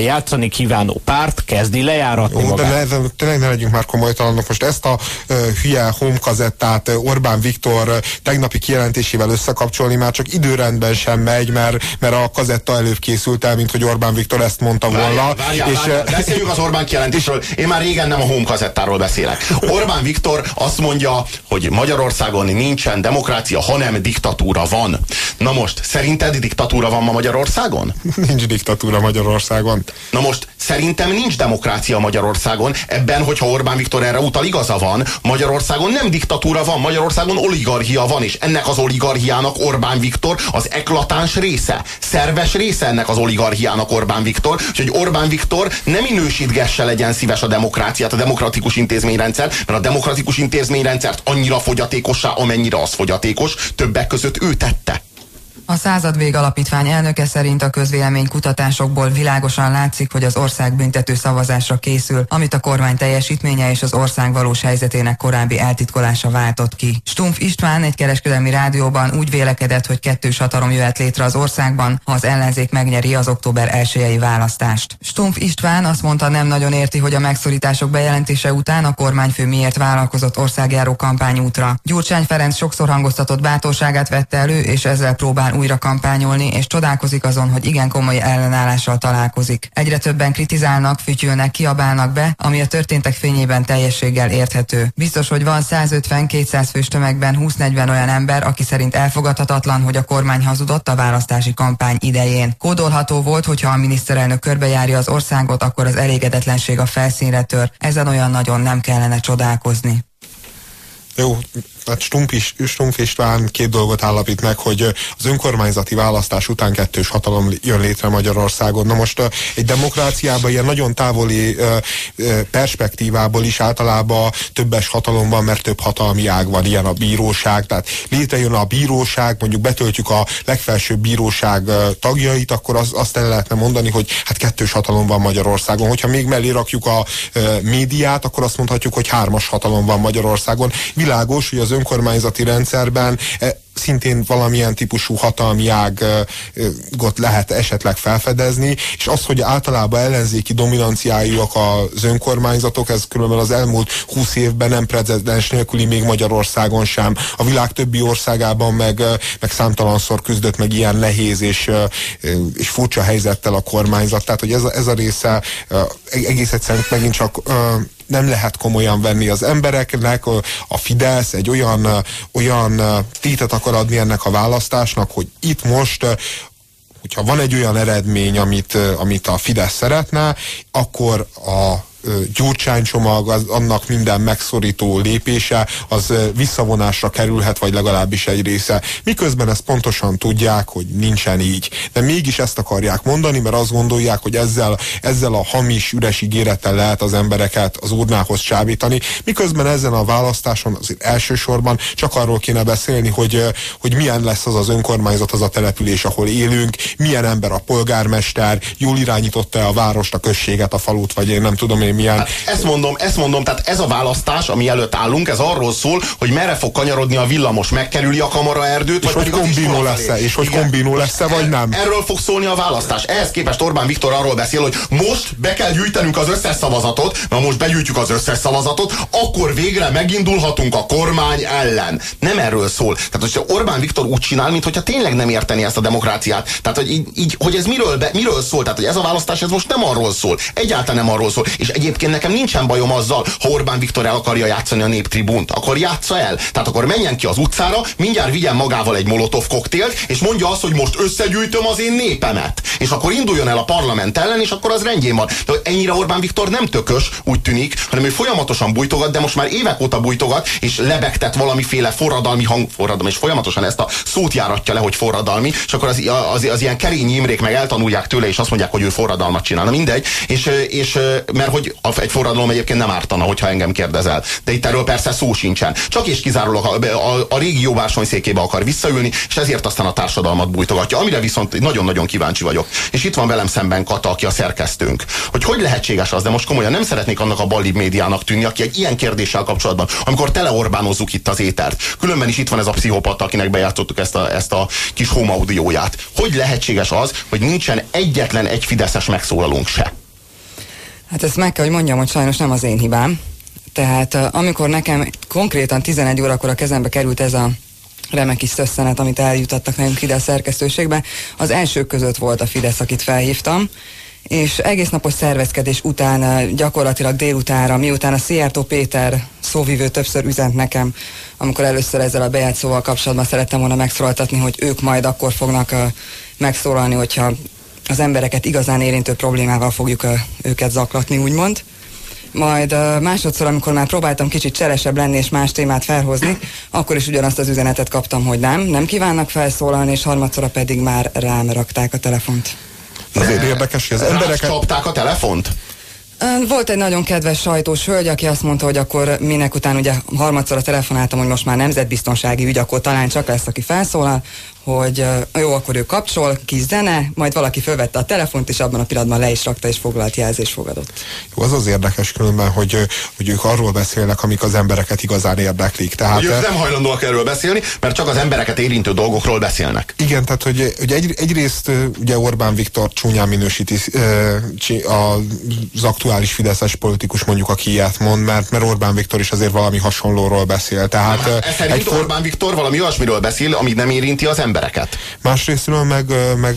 játszani kívánó párt kezdi lejáratni Jó, magát. De ne, tényleg ne legyünk már komolytalanok. Most ezt a uh, hülye homkazettát Orbán Viktor tegnapi kijelentésével összekapcsolni már csak időrendben sem megy, mert, mert a kazetta előbb készült el, mint hogy Orbán Viktor ezt mondta volna. Várjál, várjál, és, várjál. Beszéljünk az Orbán kijelentésről. Én már régen nem a home kazettáról beszélek. Orbán Viktor azt mondja, hogy Magyarországon nincsen demokrácia, hanem diktatúra van. Na most, szerinted diktatúra van ma Magyarországon? Nincs diktatúra Magyarországon. Na most, szerintem nincs demokrácia Magyarországon. Ebben, hogyha Orbán Viktor erre utal, igaza van. Magyarországon nem diktatúra van, Magyarországon oligarchia van, és ennek az oligarchiának Orbán Viktor Viktor az eklatáns része, szerves része ennek az oligarchiának Orbán Viktor, úgyhogy Orbán Viktor nem minősítgesse legyen szíves a demokráciát, a demokratikus intézményrendszer, mert a demokratikus intézményrendszert annyira fogyatékossá, amennyire az fogyatékos, többek között ő tette. A századvég alapítvány elnöke szerint a közvélemény kutatásokból világosan látszik, hogy az ország büntető szavazásra készül, amit a kormány teljesítménye és az ország valós helyzetének korábbi eltitkolása váltott ki. Stumpf István egy kereskedelmi rádióban úgy vélekedett, hogy kettős hatalom jöhet létre az országban, ha az ellenzék megnyeri az október 1 választást. Stumpf István azt mondta, nem nagyon érti, hogy a megszorítások bejelentése után a kormányfő miért vállalkozott országjáró kampányútra. Gyurcsány Ferenc sokszor hangoztatott bátorságát vette elő, és ezzel próbál újra kampányolni, és csodálkozik azon, hogy igen komoly ellenállással találkozik. Egyre többen kritizálnak, fütyülnek, kiabálnak be, ami a történtek fényében teljességgel érthető. Biztos, hogy van 150-200 fős tömegben 20-40 olyan ember, aki szerint elfogadhatatlan, hogy a kormány hazudott a választási kampány idején. Kódolható volt, hogyha a miniszterelnök körbejárja az országot, akkor az elégedetlenség a felszínre tör. Ezen olyan nagyon nem kellene csodálkozni. Jó, tehát Stumpf, is, Stumpf István két dolgot állapít meg, hogy az önkormányzati választás után kettős hatalom jön létre Magyarországon. Na most egy demokráciában ilyen nagyon távoli perspektívából is általában többes hatalom van, mert több hatalmi ág van, ilyen a bíróság, tehát létrejön a bíróság, mondjuk betöltjük a legfelsőbb bíróság tagjait, akkor az, azt el lehetne mondani, hogy hát kettős hatalom van Magyarországon. Hogyha még mellé rakjuk a médiát, akkor azt mondhatjuk, hogy hármas hatalom van Magyarországon. Világos, hogy az önkormányzati rendszerben e, szintén valamilyen típusú hatalmi ágot lehet esetleg felfedezni, és az, hogy általában ellenzéki dominanciájúak az önkormányzatok, ez különben az elmúlt 20 évben nem precedens nélküli még Magyarországon sem. A világ többi országában meg, meg számtalanszor küzdött meg ilyen nehéz és, és furcsa helyzettel a kormányzat. Tehát, hogy ez a, ez a része egész egyszerűen megint csak nem lehet komolyan venni az embereknek. A Fidesz egy olyan, olyan tétet akar adni ennek a választásnak, hogy itt most hogyha van egy olyan eredmény, amit, amit a Fidesz szeretne, akkor a Gyurcsány csomag, az, annak minden megszorító lépése, az visszavonásra kerülhet, vagy legalábbis egy része. Miközben ezt pontosan tudják, hogy nincsen így. De mégis ezt akarják mondani, mert azt gondolják, hogy ezzel, ezzel a hamis, üres ígérettel lehet az embereket az urnához csábítani, miközben ezen a választáson azért elsősorban csak arról kéne beszélni, hogy, hogy milyen lesz az az önkormányzat, az a település, ahol élünk, milyen ember a polgármester, jól irányította a várost, a községet, a falut, vagy én nem tudom milyen. Hát ezt mondom, ezt mondom, tehát ez a választás, ami előtt állunk, ez arról szól, hogy merre fog kanyarodni a villamos, megkerüli a kamaraerdőt, és vagy hogy kombinó lesz-e, és hogy kombinó lesz-e, vagy nem. Erről fog szólni a választás. Ehhez képest Orbán Viktor arról beszél, hogy most be kell gyűjtenünk az összes szavazatot, mert most begyűjtjük az összes szavazatot, akkor végre megindulhatunk a kormány ellen. Nem erről szól. Tehát, hogy Orbán Viktor úgy csinál, mintha tényleg nem érteni ezt a demokráciát. Tehát, hogy, így, így, hogy ez miről, be, miről szól? Tehát, hogy ez a választás ez most nem arról szól. Egyáltalán nem arról szól. És egyébként nekem nincsen bajom azzal, ha Orbán Viktor el akarja játszani a néptribunt, akkor játsza el. Tehát akkor menjen ki az utcára, mindjárt vigyen magával egy molotov koktélt, és mondja azt, hogy most összegyűjtöm az én népemet. És akkor induljon el a parlament ellen, és akkor az rendjén van. De ennyire Orbán Viktor nem tökös, úgy tűnik, hanem ő folyamatosan bújtogat, de most már évek óta bújtogat, és lebegtet valamiféle forradalmi hang, forradalmi, és folyamatosan ezt a szót járatja le, hogy forradalmi, és akkor az, az, az ilyen kerényi imrék meg eltanulják tőle, és azt mondják, hogy ő forradalmat csinál. Na mindegy, és, és mert hogy egy forradalom egyébként nem ártana, hogyha engem kérdezel. De itt erről persze szó sincsen. Csak és kizárólag a, a, a régió bársonyszékébe akar visszaülni, és ezért aztán a társadalmat bújtogatja, amire viszont nagyon-nagyon kíváncsi vagyok. És itt van velem szemben Kata, aki a szerkesztőnk. Hogy hogy lehetséges az, de most komolyan nem szeretnék annak a balib médiának tűnni, aki egy ilyen kérdéssel kapcsolatban, amikor tele Orbánozzuk itt az étert. Különben is itt van ez a pszichopata, akinek bejátszottuk ezt a, ezt a kis home audióját. Hogy lehetséges az, hogy nincsen egyetlen egy fideszes megszólalunk se? Hát ezt meg kell, hogy mondjam, hogy sajnos nem az én hibám. Tehát amikor nekem konkrétan 11 órakor a kezembe került ez a remek kis szösszenet, amit eljutattak nekünk ide a szerkesztőségbe, az elsők között volt a Fidesz, akit felhívtam, és egész napos szervezkedés után, gyakorlatilag délutára, miután a Szijjártó Péter szóvivő többször üzent nekem, amikor először ezzel a bejátszóval kapcsolatban szerettem volna megszólaltatni, hogy ők majd akkor fognak megszólalni, hogyha az embereket igazán érintő problémával fogjuk őket zaklatni, úgymond. Majd másodszor, amikor már próbáltam kicsit cselesebb lenni és más témát felhozni, akkor is ugyanazt az üzenetet kaptam, hogy nem, nem kívánnak felszólalni, és harmadszor pedig már rám rakták a telefont. Azért érdekes, hogy az embereket... Csapták a telefont? Volt egy nagyon kedves sajtós hölgy, aki azt mondta, hogy akkor minek után ugye harmadszor telefonáltam, hogy most már nemzetbiztonsági ügy, akkor talán csak lesz, aki felszólal hogy jó, akkor ő kapcsol, kis zene, majd valaki felvette a telefont, és abban a pillanatban le is rakta, és foglalt jelzés fogadott. Jó, az az érdekes különben, hogy, hogy ők arról beszélnek, amik az embereket igazán érdeklik. Tehát, hogy ők nem hajlandóak erről beszélni, mert csak az embereket érintő dolgokról beszélnek. Igen, tehát hogy, hogy egy, egyrészt ugye Orbán Viktor csúnyán minősíti az aktuális fideszes politikus mondjuk, aki ilyet mond, mert, mert Orbán Viktor is azért valami hasonlóról beszél. Tehát, hát, egy for... Orbán Viktor valami olyasmiről beszél, ami nem érinti az ember embereket. Másrésztről meg, meg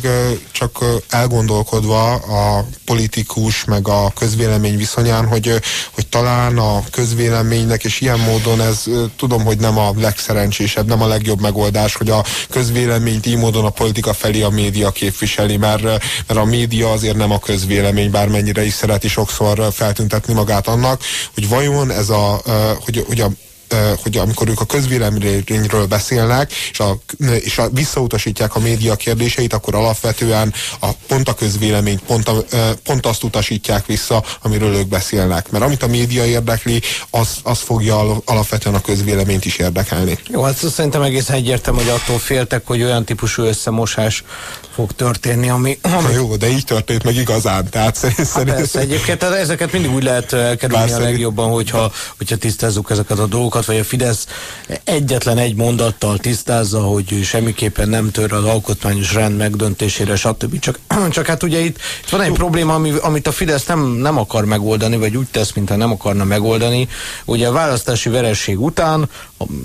csak elgondolkodva a politikus, meg a közvélemény viszonyán, hogy, hogy talán a közvéleménynek, és ilyen módon ez tudom, hogy nem a legszerencsésebb, nem a legjobb megoldás, hogy a közvéleményt így módon a politika felé a média képviseli, mert, mert a média azért nem a közvélemény, bármennyire is szereti sokszor feltüntetni magát annak, hogy vajon ez a, hogy, hogy a hogy amikor ők a közvéleményről beszélnek, és, a, és a, visszautasítják a média kérdéseit, akkor alapvetően a, pont a közvélemény, pont, a, pont azt utasítják vissza, amiről ők beszélnek. Mert amit a média érdekli, az, az fogja alapvetően a közvéleményt is érdekelni. Jó, hát szerintem egészen egyértelmű, hogy attól féltek, hogy olyan típusú összemosás fog történni, ami... ami... Jó, de így történt meg igazán, tehát szerint... Hát persze, egyébként ezeket mindig úgy lehet kerülni a legjobban, hogyha, hogyha tisztázzuk ezeket a dolgokat dolgokat, vagy a Fidesz egyetlen egy mondattal tisztázza, hogy semmiképpen nem tör az alkotmányos rend megdöntésére, stb. Csak, csak hát ugye itt, itt van egy probléma, ami, amit a Fidesz nem, nem akar megoldani, vagy úgy tesz, mintha nem akarna megoldani. Ugye a választási veresség után,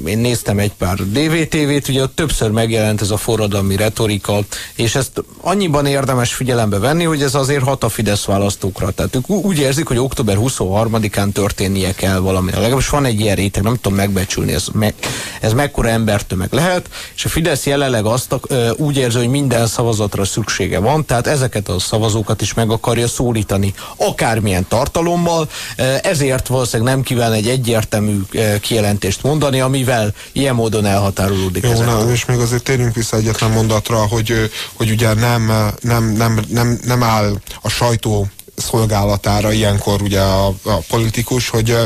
én néztem egy pár DVTV-t, ugye ott többször megjelent ez a forradalmi retorika, és ezt annyiban érdemes figyelembe venni, hogy ez azért hat a Fidesz választókra. Tehát ők úgy érzik, hogy október 23-án történnie kell valami. Legalábbis van egy ilyen réteg, nem tudom megbecsülni, ez, me, ez mekkora embertömeg lehet, és a Fidesz jelenleg azt ö, úgy érzi, hogy minden szavazatra szüksége van, tehát ezeket a szavazókat is meg akarja szólítani, akármilyen tartalommal, ezért valószínűleg nem kíván egy egyértelmű kijelentést mondani, amivel ilyen módon elhatárolódik. Jó, na, és még azért térjünk vissza egyetlen mondatra, hogy, hogy ugye nem, nem, nem, nem, nem áll a sajtó szolgálatára ilyenkor ugye a, a politikus, hogy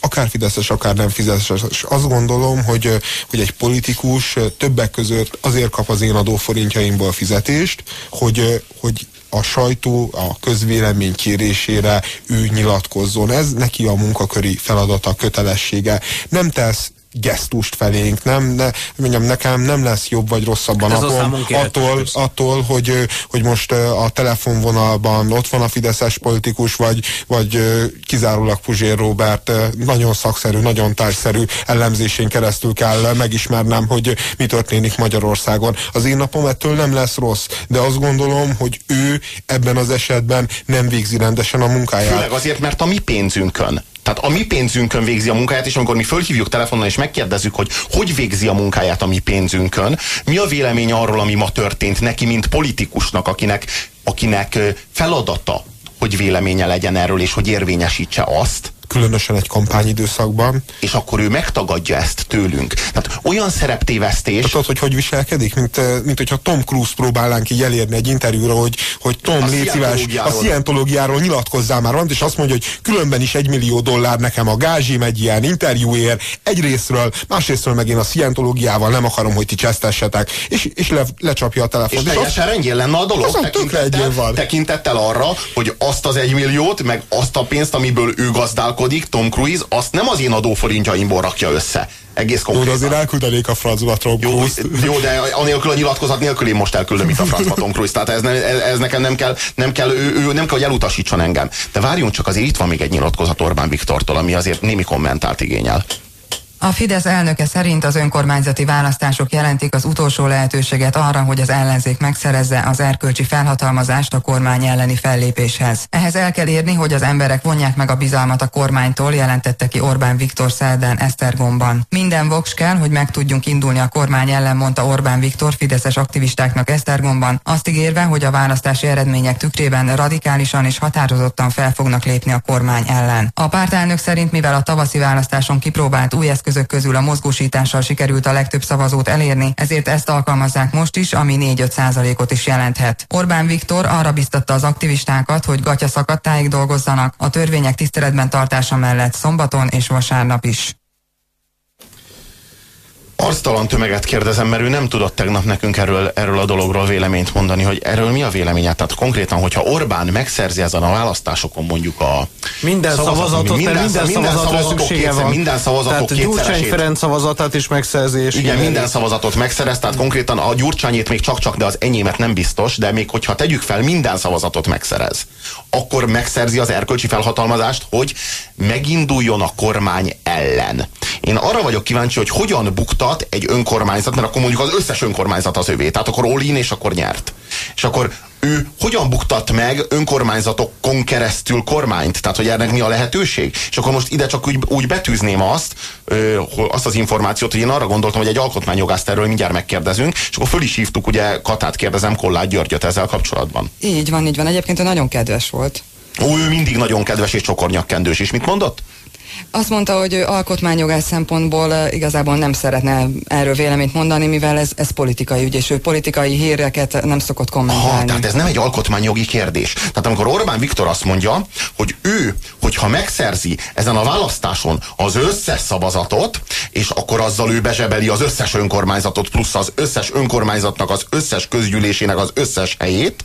akár fideszes, akár nem fideszes. Azt gondolom, hogy, hogy egy politikus többek között azért kap az én adóforintjaimból fizetést, hogy, hogy a sajtó a közvélemény kérésére ő nyilatkozzon. Ez neki a munkaköri feladata, kötelessége. Nem tesz gesztust felénk, nem, ne, mondjam, nekem nem lesz jobb vagy rosszabb a napom attól, attól hogy, hogy most a telefonvonalban ott van a fideszes politikus, vagy, vagy kizárólag Puzsér Robert nagyon szakszerű, nagyon társszerű ellenzésén keresztül kell megismernem, hogy mi történik Magyarországon. Az én napom ettől nem lesz rossz, de azt gondolom, hogy ő ebben az esetben nem végzi rendesen a munkáját. Főleg azért, mert a mi pénzünkön tehát a mi pénzünkön végzi a munkáját, és amikor mi fölhívjuk telefonon és megkérdezzük, hogy hogy végzi a munkáját a mi pénzünkön, mi a vélemény arról, ami ma történt neki, mint politikusnak, akinek, akinek feladata, hogy véleménye legyen erről, és hogy érvényesítse azt, különösen egy kampányidőszakban. És akkor ő megtagadja ezt tőlünk. Tehát olyan szereptévesztés... Tudod, hogy hogy viselkedik? Mint, mint hogyha Tom Cruise próbálnánk így elérni egy interjúra, hogy, hogy Tom, a légy szíves, a szientológiáról nyilatkozzál már valamit, és azt mondja, hogy különben is egy millió dollár nekem a gázsim egy ilyen interjúért, egyrésztről, másrésztről meg én a szientológiával nem akarom, hogy ti csesztessetek, és, és le, lecsapja a telefont. És, és teljesen rendjén lenne a dolog. Tekintettel, tekintettel arra, hogy azt az egymilliót, meg azt a pénzt, amiből ő gazdálkodik, gondolkodik Tom Cruise, azt nem az én adóforintjaimból rakja össze. Egész konkrétan. Jó, azért elküldenék a francba Tom Cruise. Jó, jó, de anélkül a nyilatkozat nélkül én most elküldöm itt a francba Tom Cruise. Tehát ez, ez, ez nekem nem kell, nem kell ő, ő, nem kell, hogy elutasítson engem. De várjunk csak, azért itt van még egy nyilatkozat Orbán Viktortól, ami azért némi kommentált igényel. A Fidesz elnöke szerint az önkormányzati választások jelentik az utolsó lehetőséget arra, hogy az ellenzék megszerezze az erkölcsi felhatalmazást a kormány elleni fellépéshez. Ehhez el kell érni, hogy az emberek vonják meg a bizalmat a kormánytól, jelentette ki Orbán Viktor szerdán Esztergomban. Minden voks kell, hogy meg tudjunk indulni a kormány ellen, mondta Orbán Viktor fideszes aktivistáknak Esztergomban, azt ígérve, hogy a választási eredmények tükrében radikálisan és határozottan fel fognak lépni a kormány ellen. A pártelnök szerint, mivel a tavaszi választáson kipróbált új eszköz eszközök közül a mozgósítással sikerült a legtöbb szavazót elérni, ezért ezt alkalmazzák most is, ami 4-5 százalékot is jelenthet. Orbán Viktor arra biztatta az aktivistákat, hogy gatya szakadtáig dolgozzanak, a törvények tiszteletben tartása mellett szombaton és vasárnap is. Arctalan tömeget kérdezem, mert ő nem tudott tegnap nekünk erről, erről a dologról véleményt mondani, hogy erről mi a véleménye. Tehát konkrétan, hogyha Orbán megszerzi ezen a választásokon mondjuk a minden szavazatot, minden, minden, minden szavazatra szüksége van. Minden szavazatot tehát Gyurcsány Ferenc szavazatát is megszerzi. És Igen, minden szavazatot megszerez, tehát konkrétan a Gyurcsányét még csak-csak, de az enyémet nem biztos, de még hogyha tegyük fel, minden szavazatot megszerez, akkor megszerzi az erkölcsi felhatalmazást, hogy meginduljon a kormány ellen. Én arra vagyok kíváncsi, hogy hogyan buktat egy önkormányzat, mert akkor mondjuk az összes önkormányzat az övé, tehát akkor all és akkor nyert. És akkor ő hogyan buktat meg önkormányzatokon keresztül kormányt? Tehát, hogy ennek mi a lehetőség? És akkor most ide csak úgy, úgy betűzném azt, ö, azt az információt, hogy én arra gondoltam, hogy egy alkotmányjogászt erről mindjárt megkérdezünk, és akkor föl is hívtuk, ugye Katát kérdezem, Kollát Györgyöt ezzel kapcsolatban. Így van, így van. Egyébként ő nagyon kedves volt. Ó, ő mindig nagyon kedves és csokornyakkendős. És mit mondott? Azt mondta, hogy alkotmányjogás szempontból igazából nem szeretne erről véleményt mondani, mivel ez, ez politikai ügy, és ő politikai híreket nem szokott kommentálni. Aha, tehát ez nem egy alkotmányjogi kérdés. Tehát amikor Orbán Viktor azt mondja, hogy ő, hogyha megszerzi ezen a választáson az összes szavazatot, és akkor azzal ő bezsebeli az összes önkormányzatot, plusz az összes önkormányzatnak az összes közgyűlésének az összes helyét,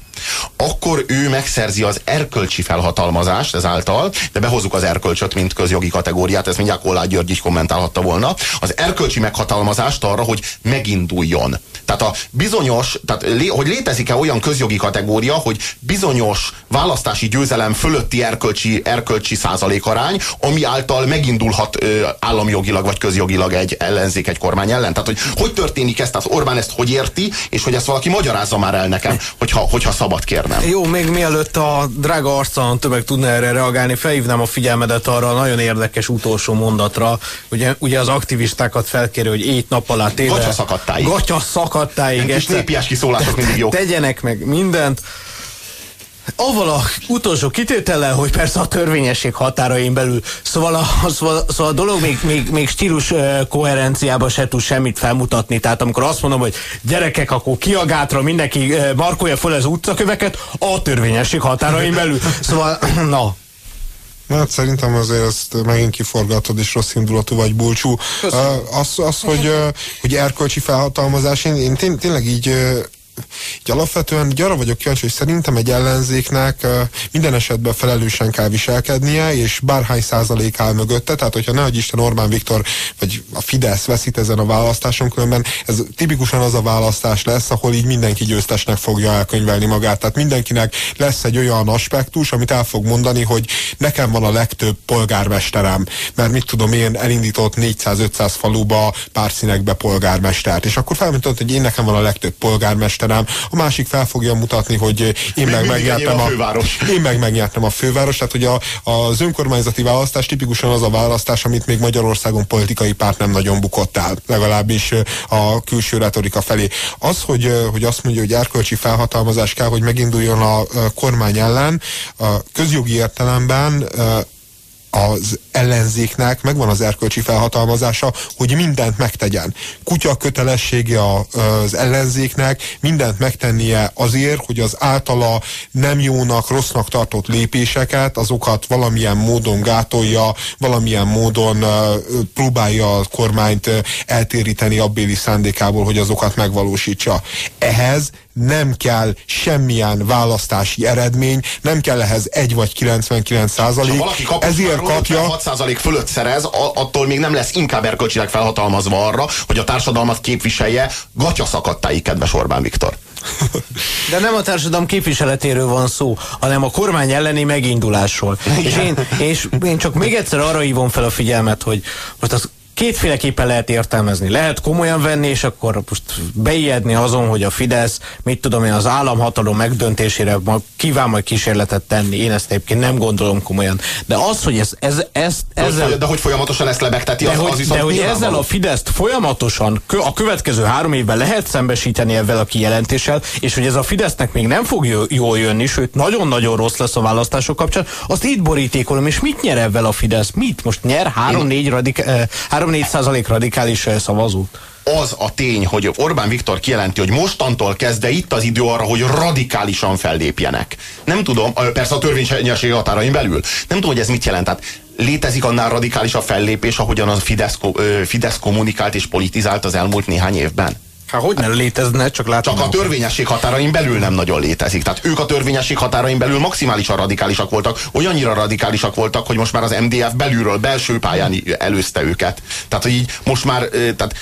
akkor ő megszerzi az erkölcsi felhatalmazást ezáltal, de behozzuk az erkölcsöt, mint közjogi kategóriát, ezt mindjárt Kollá György is kommentálhatta volna, az erkölcsi meghatalmazást arra, hogy meginduljon. Tehát a bizonyos, tehát hogy létezik-e olyan közjogi kategória, hogy bizonyos választási győzelem fölötti erkölcsi, erkölcsi százalékarány, ami által megindulhat ö, államjogilag vagy közjogilag egy ellenzék egy kormány ellen. Tehát, hogy hogy történik ez, tehát Orbán ezt hogy érti, és hogy ezt valaki magyarázza már el nekem, hogyha, hogyha szabad kérnem. Jó, még mielőtt a drága arctalan tömeg tudna erre reagálni, felhívnám a figyelmedet arra a nagyon érdekes utolsó mondatra. Ugye, ugye az aktivistákat felkérő, hogy ét nap alá téve... Gatya szakadtáig. Gatya szakadtáig. Kis népies kiszólások mindig jók. Tegyenek meg mindent. Avval a utolsó kitétellel, hogy persze a törvényesség határain belül, szóval a, szóval, szóval a dolog még, még, még stílus koherenciában se tud semmit felmutatni. Tehát amikor azt mondom, hogy gyerekek, akkor ki a gátra, mindenki markolja föl az utcaköveket, a törvényesség határain belül. Szóval, na, Hát szerintem azért ezt megint kiforgatod, és rossz indulatú vagy bulcsú. Az, az hogy, hogy erkölcsi felhatalmazás, én, én tény, tényleg így így alapvetően így arra vagyok kíváncsi, hogy szerintem egy ellenzéknek minden esetben felelősen kell viselkednie, és bárhány százalék áll mögötte, tehát hogyha nehogy Isten Orbán Viktor vagy a Fidesz veszít ezen a választáson, különben ez tipikusan az a választás lesz, ahol így mindenki győztesnek fogja elkönyvelni magát. Tehát mindenkinek lesz egy olyan aspektus, amit el fog mondani, hogy nekem van a legtöbb polgármesterem, mert mit tudom én, elindított 400-500 faluba pár színekbe polgármestert, és akkor felmutatott, hogy én nekem van a legtöbb polgármester Amsterdam, a másik fel fogja mutatni, hogy én meg megnyertem a, a főváros. Én meg megnyertem a főváros, tehát hogy a, az önkormányzati választás tipikusan az a választás, amit még Magyarországon politikai párt nem nagyon bukott el, legalábbis a külső retorika felé. Az, hogy, hogy azt mondja, hogy erkölcsi felhatalmazás kell, hogy meginduljon a kormány ellen, a közjogi értelemben az ellenzéknek megvan az erkölcsi felhatalmazása, hogy mindent megtegyen. Kutya kötelessége az ellenzéknek mindent megtennie azért, hogy az általa nem jónak, rossznak tartott lépéseket, azokat valamilyen módon gátolja, valamilyen módon próbálja a kormányt eltéríteni abbéli szándékából, hogy azokat megvalósítsa. Ehhez nem kell semmilyen választási eredmény, nem kell ehhez egy vagy 99 százalék. Ezért kapja... 6 százalék fölött szerez, attól még nem lesz inkább erkölcsileg felhatalmazva arra, hogy a társadalmat képviselje gatyaszakadtáig, kedves Orbán Viktor. De nem a társadalom képviseletéről van szó, hanem a kormány elleni megindulásról. És én, és én csak még egyszer arra hívom fel a figyelmet, hogy most az kétféleképpen lehet értelmezni. Lehet komolyan venni, és akkor most beijedni azon, hogy a Fidesz, mit tudom én, az államhatalom megdöntésére kíván majd kísérletet tenni. Én ezt egyébként nem gondolom komolyan. De az, hogy ez, ez, ez ezzel... De, de hogy folyamatosan ezt lebekteti, de az, hogy, az De hogy ezzel van. a Fideszt folyamatosan a következő három évben lehet szembesíteni ebben a kijelentéssel, és hogy ez a Fidesznek még nem fog jól jönni, sőt nagyon-nagyon rossz lesz a választások kapcsán, azt itt borítékolom, és mit nyer ebben a Fidesz? Mit? Most nyer 3-4 radik, 3-4 százalék radikális szavazót? az a tény, hogy Orbán Viktor kijelenti, hogy mostantól kezdve itt az idő arra, hogy radikálisan fellépjenek. Nem tudom, persze a törvényesség határain belül. Nem tudom, hogy ez mit jelent. Tehát létezik annál radikálisabb fellépés, ahogyan a Fidesz, Fidesz kommunikált és politizált az elmúlt néhány évben? Hát hogy ne létezne, csak látom. Csak a törvényesség határain belül nem nagyon létezik. Tehát ők a törvényesség határain belül maximálisan radikálisak voltak, olyannyira radikálisak voltak, hogy most már az MDF belülről, belső pályán előzte őket. Tehát, hogy így most már, tehát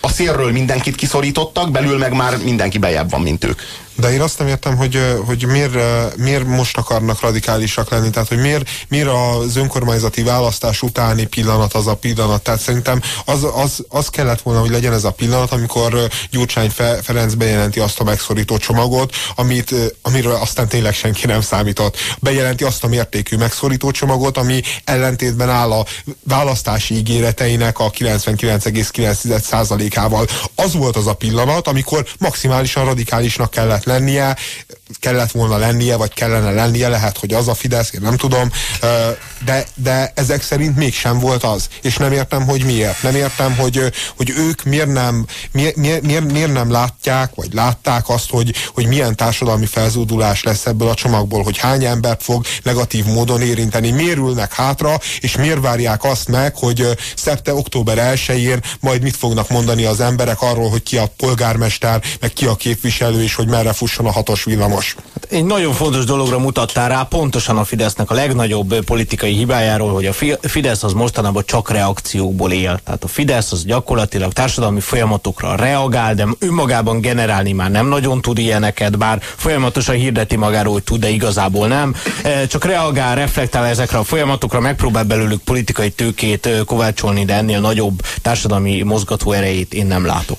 a szélről mindenkit kiszorítottak, belül meg már mindenki bejebb van, mint ők. De én azt nem értem, hogy, hogy miért, miért most akarnak radikálisak lenni, tehát hogy miért, miért az önkormányzati választás utáni pillanat az a pillanat. Tehát szerintem az, az, az kellett volna, hogy legyen ez a pillanat, amikor Gyurcsány Ferenc bejelenti azt a megszorító csomagot, amit, amiről aztán tényleg senki nem számított. Bejelenti azt a mértékű megszorító csomagot, ami ellentétben áll a választási ígéreteinek a 99,9%-ával. Az volt az a pillanat, amikor maximálisan radikálisnak kellett lennie, kellett volna lennie, vagy kellene lennie, lehet, hogy az a Fidesz, én nem tudom, de, de ezek szerint mégsem volt az. És nem értem, hogy miért. Nem értem, hogy, hogy ők miért nem, miért, miért, miért nem látják, vagy látták azt, hogy, hogy milyen társadalmi felzódulás lesz ebből a csomagból, hogy hány embert fog negatív módon érinteni, miért ülnek hátra, és miért várják azt meg, hogy szepte október 1-én majd mit fognak mondani az emberek arról, hogy ki a polgármester, meg ki a képviselő, és hogy merre fusson a hatos villamos fontos. Egy nagyon fontos dologra mutattál rá, pontosan a Fidesznek a legnagyobb politikai hibájáról, hogy a Fidesz az mostanában csak reakciókból él. Tehát a Fidesz az gyakorlatilag társadalmi folyamatokra reagál, de önmagában generálni már nem nagyon tud ilyeneket, bár folyamatosan hirdeti magáról, hogy tud, de igazából nem. Csak reagál, reflektál ezekre a folyamatokra, megpróbál belőlük politikai tőkét kovácsolni, de ennél nagyobb társadalmi mozgató erejét én nem látok.